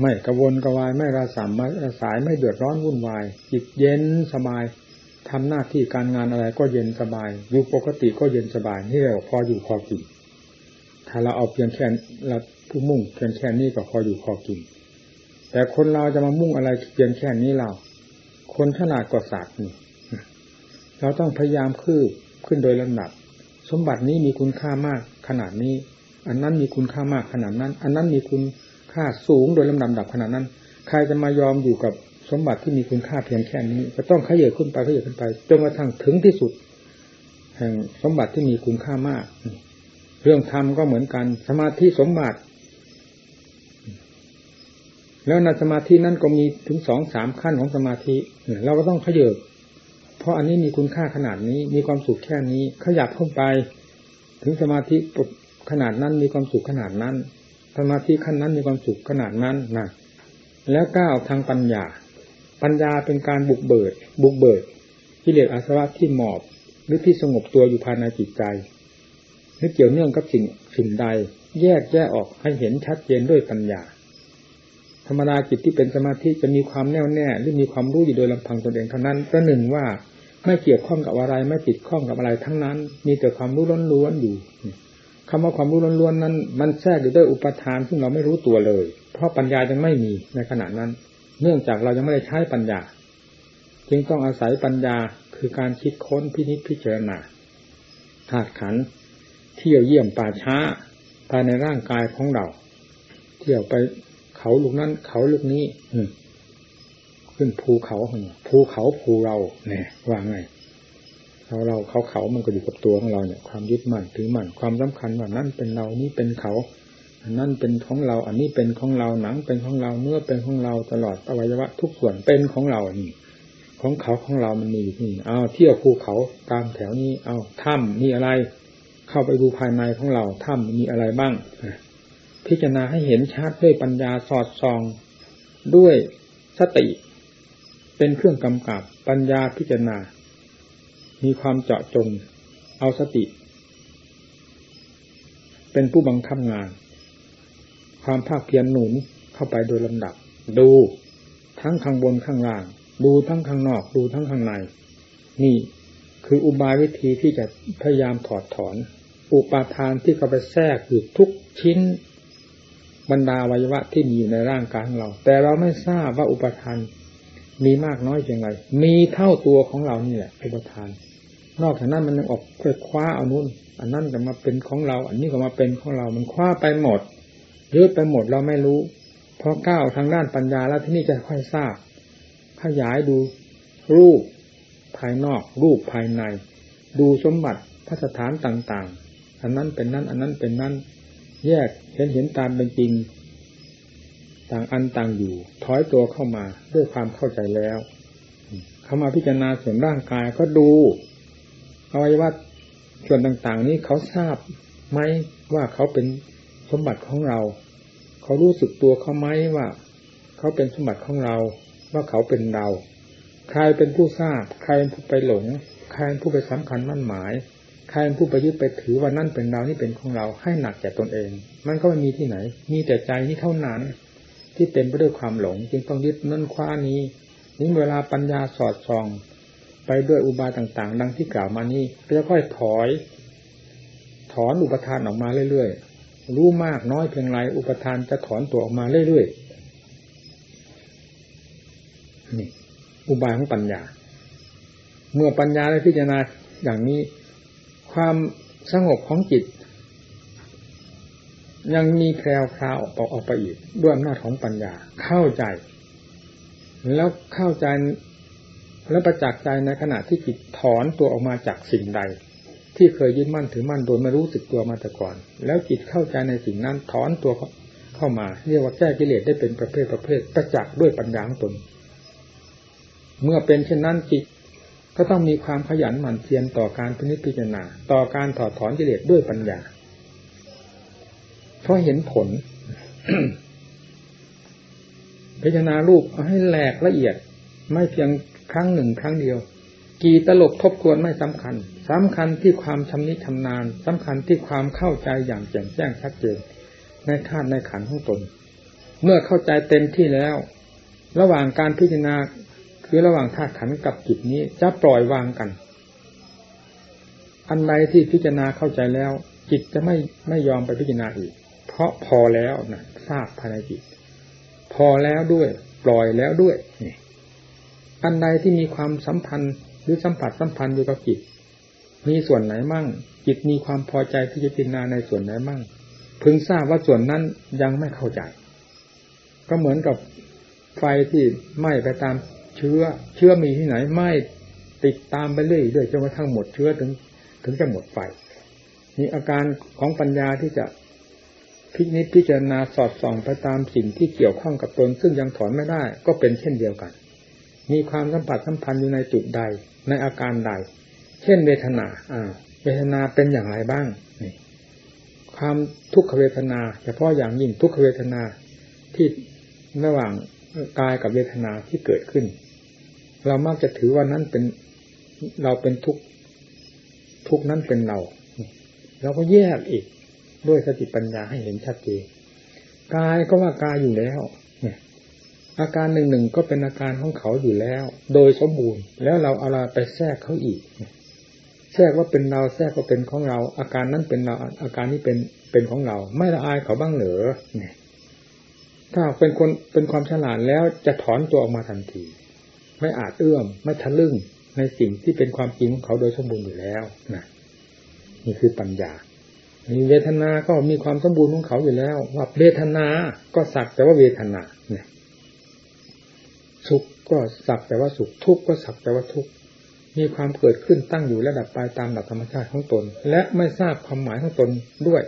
ไม่กระวนกระวายไม่ระสามไม่ระสายไม่เดือดร้อนวุ่นวาย จิตเย็นสบายทำหน้าที่การงานอะไรก็เย็นสบายอยู่ปกติก็เย็นสบายนี่เรียกว่าพออยู่พอกิน ถ้าเราเอาเพียงแค่เราผู้มุ่งเพียงแค่นี้ก็พออยู่พอกิน แต่คนเราจะมามุ่งอะไรเพียงแค่นี้เรา คนขนาดกว่าสัตว์นี่เราต้องพยายามคืบขึ้นโดยลำดับ สมบัตินี้มีคุณค่ามากขนาดนี้ อันนั้นมีคุณค่ามากขนาดนั้น อันนั้นมีคุณค่าสูงโดยลำดับดับขนาดนั้น ใครจะมายอมอยู่กับสมบัติที่มีคุณค่าเพียงแค่นี้ก็ต้องขยับขึ้นไปขยับขึ้นไปจนกระทั่งถึงที่สุด แห่งสมบัติที่มีคุณค่ามาก เรื่องธรรมก็เหมือนกัน สมาธิสมบัติ แล้วในสมาธินั้นก็มีถึงสองสามขั้นของสมาธิเราก็ต้องขยับเพราะอันนี้มีคุณค่าขนาดนี้มีความสุขแค่นี้ขยับเข้าไป ถึงสมาธิ ขนาดนั้นมีความสุขขนาดนั้นสมาธิขั้นนั้นมีความสุขขนาดนั้นนะแล้วก้าวทางปัญญา ปัญญาเป็นการบุกเบิด บุกเบิดที่เลออาสวะที่หมอบหรือที่สงบตัวอยู่ภายในจิตใจนึกเกี่ยวเนื่องกับสิ่งสิ่งใด แยกแยกออกให้เห็นชัดเจนด้วยปัญญา ธรรมดาจิตที่เป็นสมาธิจะมีความแน่วแน่ หรือมีความรู้อยู่โดยลำพังตนเองเท่านั้นประหนึ่งว่าไม่เกี่ยวข้องกับอะไรไม่ติดข้องกับอะไรทั้งนั้น มีแต่ความรู้ล้วนๆอยู่ คำว่าความรู้ล้วนๆนั้น มันแทรกอยู่ด้วยอุปทาน ซึ่งเราไม่รู้ตัวเลย เพราะปัญญายังไม่มีในขณะนั้น เนื่องจากเรายังไม่ได้ใช้ปัญญา จึงต้องอาศัยปัญญาคือการคิดค้นพินิจพิจารณาธาตุขันเที่ยวเยี่ยมป่าช้าภายในร่างกายของเรา เที่ยวไปเขาลูกนั้น เขาลูกนี้ขึ้นภูเขาภูเขาภูเราเนี่ยว่าไง เราเราเขาเขามันก็อยู่กับตัวของเราเนี่ย ความยึดมั่นถือมั่นความสำคัญว่านั่นเป็นเรานี่เป็นเขาอันนั่นเป็นของเรา อันนี้เป็นของเราหนังเป็นของเราเนื้อเป็นของเราตลอดอวัยวะ ทุกส่วนเป็นของเราอันี่ของเขาของเรามันมีอยู่นี่เอาเที่ยวภูเขาตามแถวนี้ เอาถ้ำมีอะไร เข้าไปดูภายในของเราถ้ำมีอะไรบ้างพิจารณาให้เห็นชัดด้วยปัญญาสอดส่องด้วยสติ เป็นเครื่องกำกับปัญญาพิจารณา มีความเจาะจง เอาสติ เป็นผู้บังคับงาน ความภาคเพียรหนุนเข้าไปโดยลำดับ ดูทั้งข้างบนข้างล่าง ดูทั้งข้างนอก ดูทั้งข้างใน นี่คืออุบายวิธีที่จะพยายามถอดถอน อุปาทานที่เข้าไปแทรกอยู่ทุกชิ้นบรรดาวัยวะที่มีอยู่ในร่างกายของเรา แต่เราไม่ทราบว่าอุปทาน มีมากน้อยเพียงไรมีเท่าตัวของเรานี่แหละอุปทาน นอกจากนั้นมันยังออกค่อคว้าเอานุ่น อันนั้นก็มาเป็นของเรา อันนี้ก็มาเป็นของเรา มันคว้าไปหมดยอะไปหมดเราไม่รู้พอก้าวทางด้านปัญญาแล้วที่นี่จะค่อยทราบ ขยายดูรูปภายนอก รูปภายใน ดูสมบัติพระสถานต่าง ๆ อันนั้นเป็นนั้น อันนั้นเป็นนั้น แยกเห็นเห็นตามเป็นจริง ต่างอันต่างอยู่ ถอยตัวเข้ามาด้วยความเข้าใจแล้ว เข้ามาพิจารณาส่วนร่างกายก็ดูอวัยวะส่วนต่างๆ นี้เขาทราบไหมว่าเขาเป็นสมบัติของเรา เขารู้สึกตัวเขาไหมว่า เขาเป็นสมบัติของเรา ว่าเขาเป็นเรา ใครเป็นผู้ทราบ ใครเป็นผู้ไปหลง ใครเป็นผู้ไปสำคัญมั่นหมาย ใครเป็นผู้ไปยึดไปถือว่านั่นเป็นเรานี่เป็นของเรา ให้หนักแก่ตนเอง มันก็ไม่มีที่ไหน มีแต่ใจนี้เท่านั้น ที่เต็มไปด้วยความหลง จึงต้องยึดนั่นคว้านี้ นี่เวลาปัญญาสอดส่อง ไปด้วยอุบายต่างๆ ดังที่กล่าวมานี้จะค่อยถอย ถอนอุปทานออกมาเรื่อยๆรู้มากน้อยเพียงไรอุปทานจะถอนตัวออกมาเรื่อยๆนี่อุบายของปัญญา เมื่อปัญญาได้พิจารณาอย่างนี้ ความสงบของจิต ยังมีแพรวพราวออกออกไปอีก ด้วยอำนาจของปัญญาเข้าใจ แล้วเข้าใจและประจักษ์ใจในขณะที่จิตถอนตัวออกมาจากสิ่งใด ที่เคยยึดมั่นถือมั่นโดยไม่รู้สึกตัวมาแต่ก่อน แล้วจิตเข้าใจในสิ่งนั้นถอนตัวเข้ามา เรียกว่าแก้กิเลสได้เป็นประเภทประเภทประจักษ์ด้วยปัญญาของตน เมื่อเป็นเช่นนั้นจิตก็ต้องมีความขยันหมั่นเพียรต่อการพิจิจารณา ต่อการถอดถอนกิเลสด้วยปัญญา เพราะเห็นผล พิจารณารูปเอาให้แหลกละเอียด ไม่เพียงครั้งหนึ่งครั้งเดียว กี่ตลบทบทวนไม่สำคัญสำคัญที่ความชำนิชำนาญสำคัญที่ความเข้าใจอย่างแจ่มแจ้งชัดเจน ในธาตุในขันของตน เมื่อเข้าใจเต็มที่แล้ว ระหว่างการพิจารณาคือระหว่างธาตุขันกับจิตนี้จะปล่อยวางกัน อันใดที่พิจารณาเข้าใจแล้ว จิตจะไม่ไม่ยอมไปพิจารณาอีก ราะพอแล้วนะทราบภายในจิต พอแล้วด้วย ปล่อยแล้วด้วยนี่อันใดที่มีความสัมพันธ์หรือสัมผัสสัมพันธ์อยู่กับจิต มีส่วนไหนมั่ง จิตมีความพอใจที่จะพิจารณาในส่วนไหนมั่ง พึงทราบว่าส่วนนั้นยังไม่เข้าใจ ก็เหมือนกับไฟที่ไหม้ไปตามเชื้อ เชื้อมีที่ไหนไหม้ติดตามไปเรื่อยๆจนกระทั่งหมดเชื้อถึง ถึงจะหมดไฟนี่อาการของปัญญาที่จะ พิจิตพิจารณาสอดส่องไปตามสิ่งที่เกี่ยวข้องกับตน ซึ่งยังถอนไม่ได้ ก็เป็นเช่นเดียวกัน มีความสัมผัสสัมพันธ์อยู่ในจุดใด ในอาการใด เช่นเวทนาอ่าเวทนาเป็นอย่างไรบ้างนี่ความทุกขเวทนา เฉพาะอย่างยิ่งทุกขเวทนาที่ระหว่างกายกับเวทนาที่เกิดขึ้น เรามักจะถือว่านั้นเป็นเราเป็นทุกทุกนั้นเป็นเรา เราก็แยกอีก ด้วยสติปัญญาให้เห็นชัดเจนกายก็ว่ากายอยู่แล้วอาการหนึ่งหนึ่งก็เป็นอาการของเขาอยู่แล้ว โดยสมบูรณ์ แล้วเราเอาอะไรไปแทรกเขาอีกแทรกว่าเป็นเราแทรกว่าเป็นของเรา อาการนั้นเป็นเราอาการนี้เป็นเป็นของเรา ไม่ละอายเขาบ้างเหรอเนี่ยถ้าเป็นคนเป็นความฉลาดแล้วจะถอนตัวออกมาทันที ไม่อาจเอื้อมไม่ทะลึ่งในสิ่งที่เป็นความจริงของเขาโดยสมบูรณ์อยู่แล้วนะนี่คือปัญญา มีเวทนา ก็มีความสมบูรณ์ของเขาอยู่แล้ว ว่าเวทนา ก็สักแต่ว่าเวทนาเนี่ยสุขก็สักแต่ว่าสุขทุกข์ก็สักแต่ว่าทุกข์มีความเกิดขึ้นตั้งอยู่และดับไปตามหลักธรรมชาติของตน และไม่ทราบความหมายของตนด้วย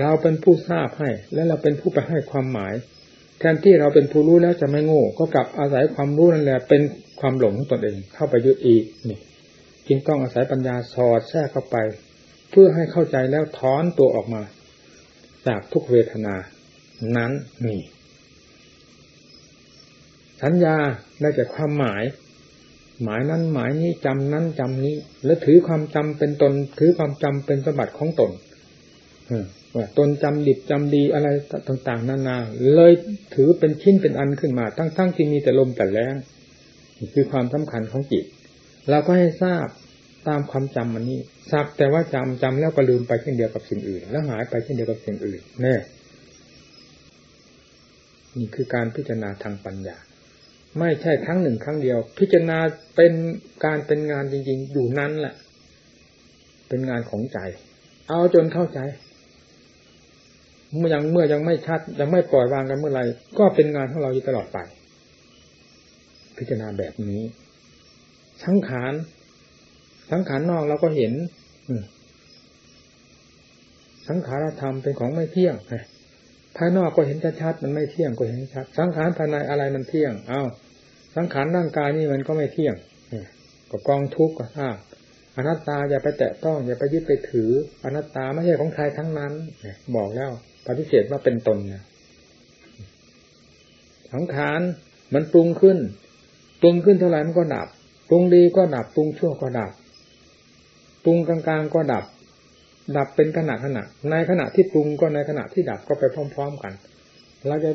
เราเป็นผู้ทราบให้ และเราเป็นผู้ไปให้ความหมาย แทนที่เราเป็นผู้รู้แล้วจะไม่โง่ ก็กลับอาศัยความรู้นั่นแหละเป็นความหลงของตนเองเข้าไปยึดอีกนี่จึงต้องอาศัยปัญญาสอดแทรกเข้าไป เพื่อให้เข้าใจแล้วถอนตัวออกมา จากทุกเวทนานั้นนี่สัญญาได้จากความหมาย หมายนั้นหมายนี้จำนั้นจำนี้ แล้วถือความจำเป็นตน ถือความจำเป็นสมบัติของตนว่าตนจำดิบจำดีอะไรต่างๆนานา เลยถือเป็นชิ้นเป็นอันขึ้นมา ทั้งๆที่มีแต่ลมแต่แรงคือความสำคัญของจิตเราก็ให้ทราบ ตามความจำมันนี้ทราบแต่ว่าจำจำแล้วก็ลืมไปเช่นเดียวกับสิ่งอื่น แล้วหายไปเช่นเดียวกับสิ่งอื่นแน่นี่คือการพิจารณาทางปัญญา ไม่ใช่ครั้งหนึ่งครั้งเดียว พิจารณาเป็นการเป็นงานจริง ๆ อยู่นั้นแหละ เป็นงานของใจ เอาจนเข้าใจ เมื่อยังเมื่อยังไม่ชัด ยังไม่ปล่อยวางกันเมื่อไหร่ก็เป็นงานของเราอยู่ตลอดไป พิจารณาแบบนี้สังขาร สังขารนอกเราก็เห็นสังขารธรรมเป็นของไม่เที่ยงภายนอกก็เห็นชัดๆมันไม่เที่ยงก็เห็นชัด สังขารภายในอะไรมันเที่ยง เอ้าสังขารร่างกายนี่มันก็ไม่เที่ยงก็กองทุกข์ก็ทราบอนัตตาอย่าไปแตะต้อง อย่าไปยึดไปถือ อนัตตาไม่ใช่ของใครทั้งนั้นบอกแล้วปฏิเสธว่าเป็นตนนะสังขารมันปรุงขึ้นปรุงขึ้นเท่าไหร่มันก็ดับปรุงดีก็ดับปรุงชั่วก็ดับ ปรุงกลางๆก็ดับ ดับเป็นขณะขณะ ในขณะที่ปรุงก็ในขณะที่ดับก็ไปพร้อม ๆกันเราจะ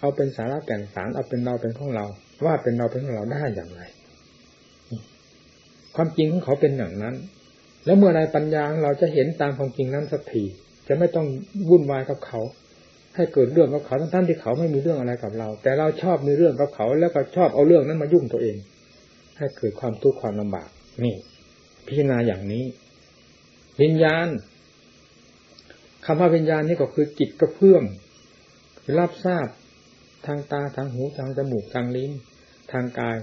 เอาเป็นสาระแก่นสารเอาเป็นเราเป็นของเรา ว่าเป็นเราเป็นของเราได้อย่างไร ความจริงของเขาเป็นอย่างนั้น แล้วเมื่อไรปัญญาเราจะเห็นตามความจริงนั้นสักทีจะไม่ต้องวุ่นวายกับเขา ให้เกิดเรื่องกับเขาทั้งๆที่เขาไม่มีเรื่องอะไรกับเรา แต่เราชอบมีเรื่องกับเขา แล้วก็ชอบเอาเรื่องนั้นมายุ่งตัวเอง ให้เกิดความทุกข์ความลำบากนี่ พิจารณาอย่างนี้ วิญญาณคำว่าวิญญาณนี่ก็คือจิตกระเพื่อมรับทราบทางตาทางหูทางจมูกทางลิ้น ทางกาย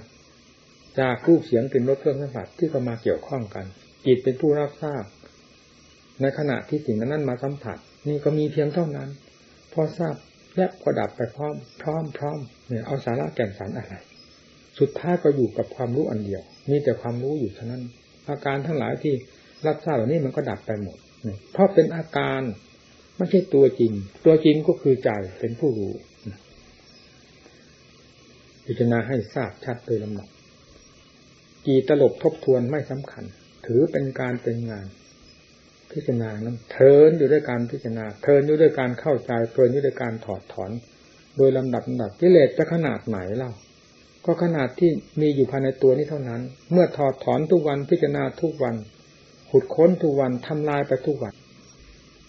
จากรูปเสียงกลิ่นรสเครื่องสัมผัสที่เข้ามาเกี่ยวข้องกัน จิตเป็นผู้รับทราบ ในขณะที่สิ่งนั้นมาสัมผัส นี่ก็มีเพียงเท่านั้น พอทราบแลบก็ดับไปพร้อม พร้อมพร้อมเนี่ยเอาสาระแก่นสารอะไร สุดท้ายก็อยู่กับความรู้อันเดียว มีแต่ความรู้อยู่เท่านั้น อาการทั้งหลายที่รับทราบเหล่านี้มันก็ดับไปหมดเพราะเป็นอาการไม่ใช่ตัวจริง ตัวจริงก็คือใจเป็นผู้รู้พิจารณาให้ทราบชัดโดยลำดับกี่ตลบทบทวนไม่สำคัญ ถือเป็นการเป็นงาน พิจารณานั้นเทินอยู่ด้วยการพิจารณาเทินอยู่ด้วยการเข้าใจเทินอยู่ด้วยการถอดถอน โดยลำดับลำดับกิเลสจะขนาดไหนเล่า ก็ขนาดที่มีอยู่ภายในตัวนี้เท่านั้น เมื่อถอดถอนทุกวันพิจารณาทุกวันขุดค้นทุกวันทำลายไปทุกวัน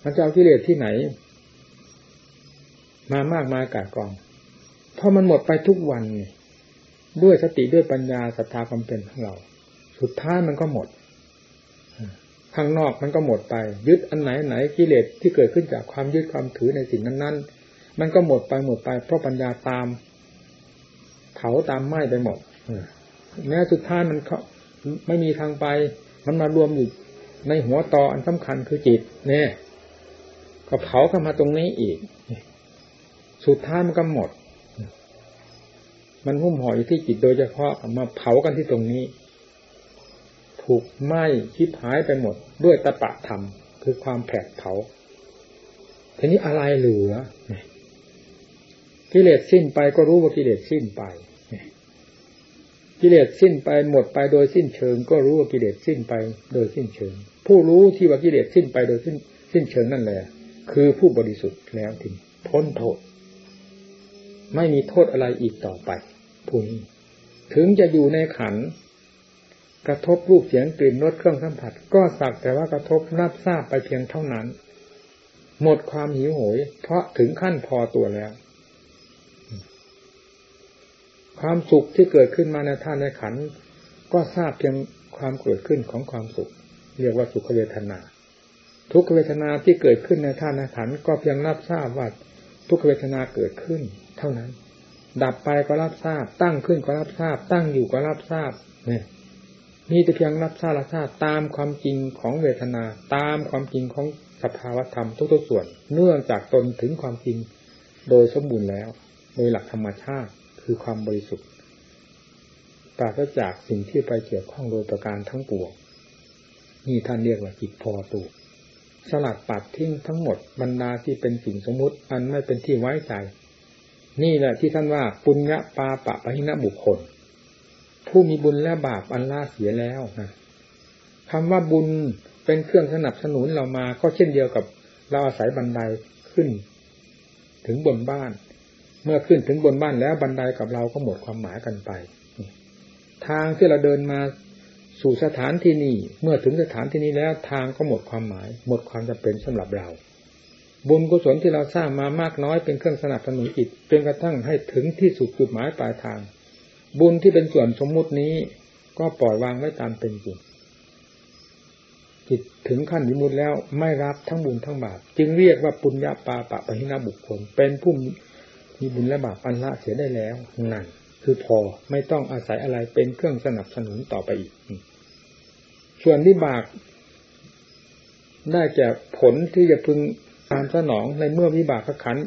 มันจะเอากิเลสที่ไหน มามากมายกากองเพราะมันหมดไปทุกวันด้วยสติด้วยปัญญาศรัทธาความเป็นของเรา สุดท้ายมันก็หมดข้างนอกมันก็หมดไป ยึดอันไหนไหนกิเลสที่เกิดขึ้นจากความยึดความถือในสิ่งนั้นๆมันก็หมดไปหมดไปเพราะปัญญาตาม เผาตามไหม้ไปหมดแม้สุดท้ายมันไม่มีทางไป มันมารวมอยู่ในหัวต่ออันสำคัญคือจิต เนี่ย ก็เผาเข้ามาตรงนี้อีก สุดท้ายมันก็หมด มันหุ้มห่ออยู่ที่จิตโดยเฉพาะมาเผากันที่ตรงนี้ ถูกไหม้คิดหายไปหมด ด้วยตะปะธรรม คือความแผดเผา ทีนี้อะไรเหลือกิเลสสิ้นไปก็รู้ว่ากิเลสสิ้นไป กิเลสสิ้นไปหมดไปโดยสิ้นเชิง ก็รู้ว่ากิเลสสิ้นไปโดยสิ้นเชิง ผู้รู้ที่ว่ากิเลสสิ้นไปโดยสิ้นสิ้นเชิงนั่นแหละ คือผู้บริสุทธิ์แล้วถึงพ้นโทษ ไม่มีโทษอะไรอีกต่อไปผู้นี้ถึงจะอยู่ในขันกระทบรูปเสียงกลิ่นรสเครื่องสัมผัส ก็สักแต่ว่ากระทบรับทราบไปเพียงเท่านั้น หมดความหิวโหย เพราะถึงขั้นพอตัวแล้ว ความสุขที่เกิดขึ้นมาในท่านในขันก็ทราบเพียงความเกิดขึ้นของความสุข เรียกว่าสุขเวทนา ทุกเวทนาที่เกิดขึ้นในท่านในขันก็เพียงรับทราบว่าทุกเวทนาเกิดขึ้น เท่านั้น ดับไปก็รับทราบ ตั้งขึ้นก็รับทราบ ตั้งอยู่ก็รับทราบเนี่ยมีแต่เพียงรับทราบรับทราบตามความจริงของเวทนา ตามความจริงของสภาวธรรมทุกๆส่วน เนื่องจากตนถึงความจริงโดยสมบูรณ์แล้ว โดยหลักธรรมชาติ คือความบริสุทธิ์ปราศจากสิ่งที่ไปเกี่ยวข้องโดยประการทั้งปวงนี่ท่านเรียกว่าจิตพอตัวสลัดปัดทิ้งทั้งหมดบรรดาที่เป็นสิ่งสมมุติ อันไม่เป็นที่ไว้ใจ นี่แหละที่ท่านว่าปุญญาปาปะปะหินะบุคคล ผู้มีบุญและบาปอันละเสียแล้วนะคำว่าบุญเป็นเครื่องสนับสนุนเรามา ก็เช่นเดียวกับเราอาศัยบันไดขึ้น ถึงบนบ้าน มื่อขึ้นถึงบนบ้านแล้วบันไดกับเราก็หมดความหมายกันไป ทางที่เราเดินมาสู่สถานที่นี้เมื่อถึงสถานที่นี้แล้วทางก็หมดความหมาย หมดความจำเป็นสำหรับเรา บุญกุศลที่เราสร้างมามากน้อยเป็นเครื่องสนับสนุนอิจจนกระทั่งให้ถึงที่สุดจุดหมายปลายทาง บุญที่เป็นส่วนสมมุตินี้ก็ปล่อยวางไว้ตามเป็นจริงจิตถึงขั้นวิมุตแล้วไม่รับทั้งบุญทั้งบาปจึงเรียกว่าปุญญาปาปะปะหินาบุคคล เป็นผู้ มีบุญและบาปอันละเสียได้แล้วนั่นคือพอไม่ต้องอาศัยอะไรเป็นเครื่องสนับสนุนต่อไปอีก ส่วนวิบาก ได้แก่ผลที่จะพึงตามสนองในเมื่อวิบากขัน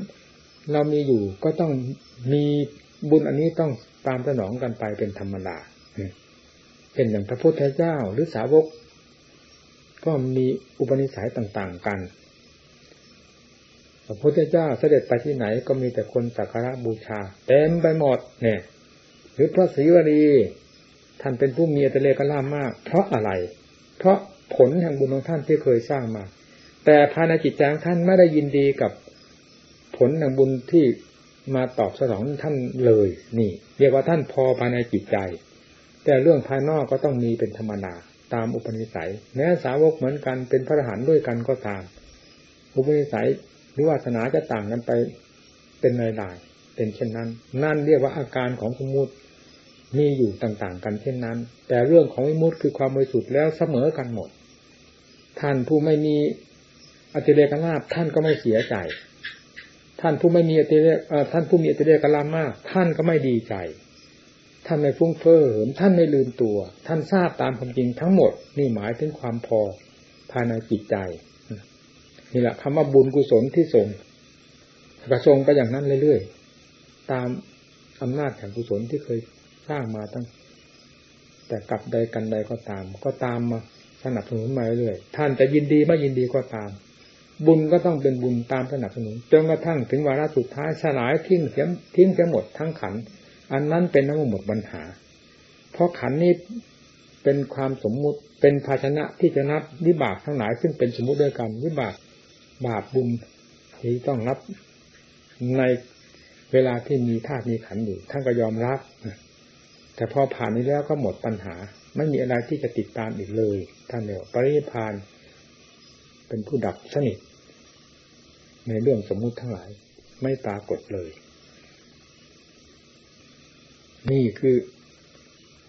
เรามีอยู่ก็ต้องมีบุญอันนี้ต้องตามสนองกันไปเป็นธรรมดาเป็นอย่างพระพุทธเจ้าหรือสาวก ก็มีอุปนิสัยต่าง ๆ กัน ระพุทธเจ้าเสด็จไปที่ไหนก็มีแต่คนสักการะบูชาเต็มไปหมดเนี่ย หรือพระศรีวลีท่านเป็นผู้มีอัตเลกล่ามาก เพราะอะไร เพราะผลแห่งบุญของท่านที่เคยสร้างมา แต่ภายในจิตใจท่านไม่ได้ยินดีกับผลแห่งบุญที่มาตอบสนองท่านเลย นี่ เรียกว่าท่านพอภายในจิตใจ แต่เรื่องภายนอกก็ต้องมีเป็นธรรมดาตามอุปนิสัย แม้สาวกเหมือนกันเป็นพระอรหันต์ด้วยกันก็ตาม อุปนิสัย หรือวาสนาจะต่างกันไปเป็นรายๆเป็นเช่นนั้น นั่นเรียกว่าอาการของสมุติมีอยู่ต่างๆ กันเช่นนั้น แต่เรื่องของวิมุตคือความบริสุทธิ์แล้วเสมอกันหมด ท่านผู้ไม่มีอติเรกลาภท่านก็ไม่เสียใจ ท่านผู้ไม่มีอติเรกท่านผู้มีอติเรกลาภมาก ท่านก็ไม่ดีใจ ท่านไม่ฟุ้งเฟ้อเหิมท่านไม่ลืมตัว ท่านทราบตามความจริงทั้งหมด นี่หมายถึงความพอภายในจิตใจ นี่แหละคำว่าบุญกุศลที่ส่งกระทรงไปอย่างนั้นเรื่อยๆ ตามอำนาจแห่งกุศลที่เคยสร้างมาตั้ง แต่กลับใดกันใดก็ตาม ก็ตามมาสนับสนุนมาเรื่อยๆท่านจะยินดีไม่ยินดีก็ตาม บุญก็ต้องเป็นบุญตามสนับสนุนจนกระทั่งถึงวาระสุดท้ายสลายทิ้งเสียทิ้งเสียหมดทั้งขัน อันนั้นเป็นน้ำหมดปัญหา เพราะขันนี้เป็นความสมมุติเป็นภาชนะที่จะนับวิบากทั้งหลายซึ่งเป็นสมมุติด้วยกันวิบาก บาปบุญที่ต้องรับในเวลาที่มีธาตุมีขันอยู่ท่านก็ยอมรับแต่พอผ่านนี้แล้วก็หมดปัญหา ไม่มีอะไรที่จะติดตามอีกเลยท่านเดียวปริพานเป็นผู้ดับสนิทในเรื่องสมมุติทั้งหลาย ไม่ปรากฏเลย นี่คือ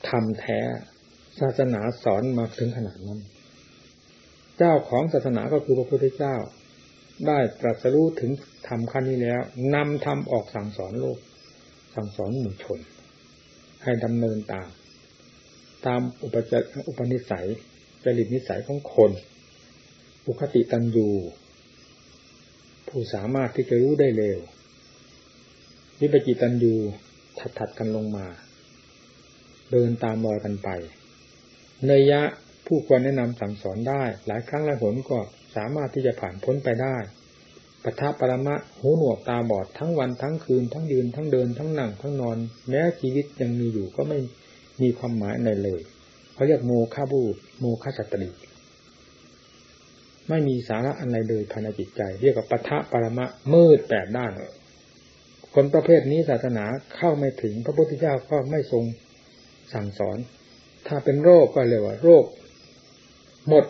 ทำแท้ศาสนาสอนมาถึงขนาดนั้น เจ้าของศาสนาก็คือพระพุทธเจ้า ได้ตรัสรู้ถึงทำขั้นนี้แล้วนำทำออกสั่งสอนโลก สั่งสอนหมู่ชน ให้ดำเนินตาม ตามอุปจอุปนิสัยจริตนิสัยของคน อุคติตันยูผู้สามารถที่จะรู้ได้เร็ววิปจิตันยูถัดๆกันลงมา เดินตามรอยกันไปเนยยะ ผู้ควรแนะนำสั่งสอนได้ หลายครั้งหลายหนก็สามารถที่จะผ่านพ้นไปได้ปทะปรมะหูหนวกตาบอดทั้งวันทั้งคืน ทั้งยืนทั้งเดินทั้งนั่งทั้งนอน แม้ชีวิตยังมีอยู่ก็ไม่มีความหมายในเลยเขาเรียกโมฆะบูโมฆะสัตรีไม่มีสาระอะไรเลยภายในจิตใจ เรียกว่าปทะปรมะมืดแปดด้าน คนประเภทนี้ศาสนาเข้าไม่ถึงพระพุทธเจ้าก็ไม่ทรงสั่งสอน ถ้าเป็นโรคก็เรียกว่า โรค หมด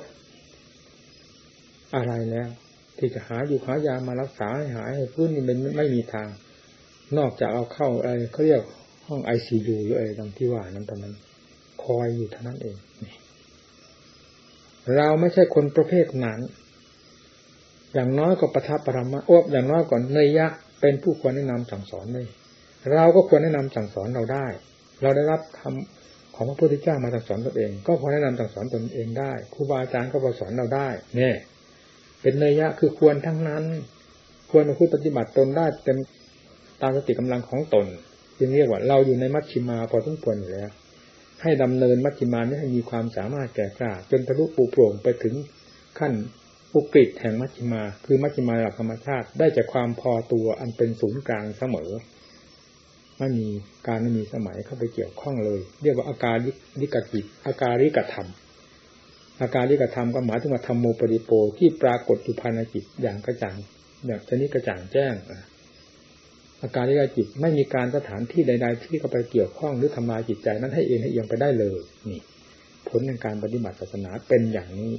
อะไรแล้ว ที่จะหาอยู่หายามารักษาให้หายให้พื้นนี่มันไม่มีทาง นอกจากเอาเข้าอะไรเขาเรียกห้องไอซียูหรืออะไรดังที่ว่านั้นตอนนั้น คอยอยู่เท่านั้นเองเราไม่ใช่คนประเภทนั้น อย่างน้อยก็ประทับปรมาอ้วอย่างน้อยก่อนเนยยะเป็นผู้ควรแนะนำสั่งสอนเลยเราก็ควรแนะนำสั่งสอนเราได้ เราได้รับคำ ของพระพุทธเจ้ามาสั่งสอนตนเอง ก็พอแนะนำสั่งสอนตนเองได้ครูบาอาจารย์ก็พอสอนเราได้เนี่ยเป็นเนยยะคือควรทั้งนั้น ควรมาพูดปฏิบัติตนได้เต็มตามสติกำลังของตนจึงเรียกว่าเราอยู่ในมัชชิมาพอสมควรอยู่แล้ว ให้ดำเนินมัชชิมานี้ให้มีความสามารถแก่กล้าจนทะลุปูโปร่งไปถึงขั้นอุกฤษแห่งมัชฌิมา คือมัชฌิมาหลักธรรมชาติได้จากความพอตัวอันเป็นศูนย์กลางเสมอ ไม่มีการไม่มีสมัยเข้าไปเกี่ยวข้องเลย เรียกว่าอาการลิกจิตอาการิกธรรม อาการลิกธรรมก็หมายถึงว่าธรรมโมปริโปที่ปรากฏอยู่ภายในจิตอย่างกระจ่างแบบชนิดกระจ่างแจ้งอาการลิกจิตไม่มีการสถานที่ใด ๆ ที่เข้าไปเกี่ยวข้องหรือทำลายจิตใจนั้นให้เองให้เอียงไปได้เลยนี่ ผลในการปฏิบัติศาสนาเป็นอย่างนี้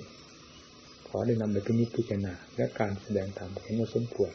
ขอได้นำไปพินิจพิจารณาและการแสดงธรรมเห็นว่าสมควร